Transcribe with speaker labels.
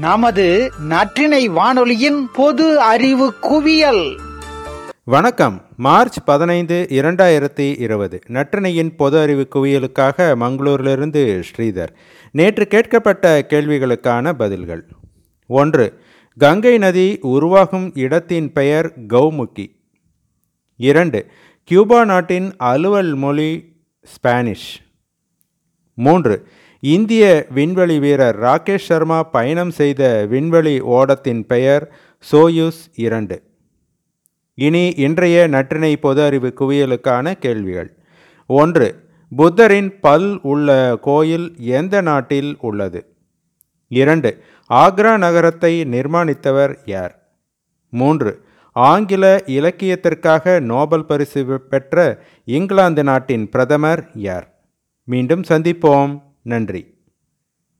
Speaker 1: நமது நற்றினை வானொலியின் பொது அறிவு குவியல்.
Speaker 2: வணக்கம். மார்ச் பதினைந்து இரண்டாயிரத்தி இருபது. நற்றினையின் பொது அறிவு குவியலுக்காக மங்களூரிலிருந்து ஸ்ரீதர். நேற்று கேட்கப்பட்ட கேள்விகளுக்கான பதில்கள். ஒன்று கங்கை நதி உருவாகும் இடத்தின் பெயர் கௌமுகி. இரண்டு கியூபா நாட்டின் அலுவல் மொழி ஸ்பானிஷ். மூன்று இந்திய விண்வெளி வீரர் ராகேஷ் சர்மா பயணம் செய்த விண்வெளி ஓடத்தின் பெயர் சோயூஸ் இரண்டு. இனி இன்றைய நற்றினை பொது அறிவு குவியலுக்கான கேள்விகள். ஒன்று புத்தரின் பல் உள்ள கோயில் எந்த நாட்டில் உள்ளது? இரண்டு ஆக்ரா நகரத்தை நிர்மாணித்தவர் யார்? மூன்று ஆங்கில இலக்கியத்திற்காக நோபல் பரிசு பெற்ற இங்கிலாந்து நாட்டின் பிரதமர் யார்? மீண்டும் சந்திப்போம். நன்றி.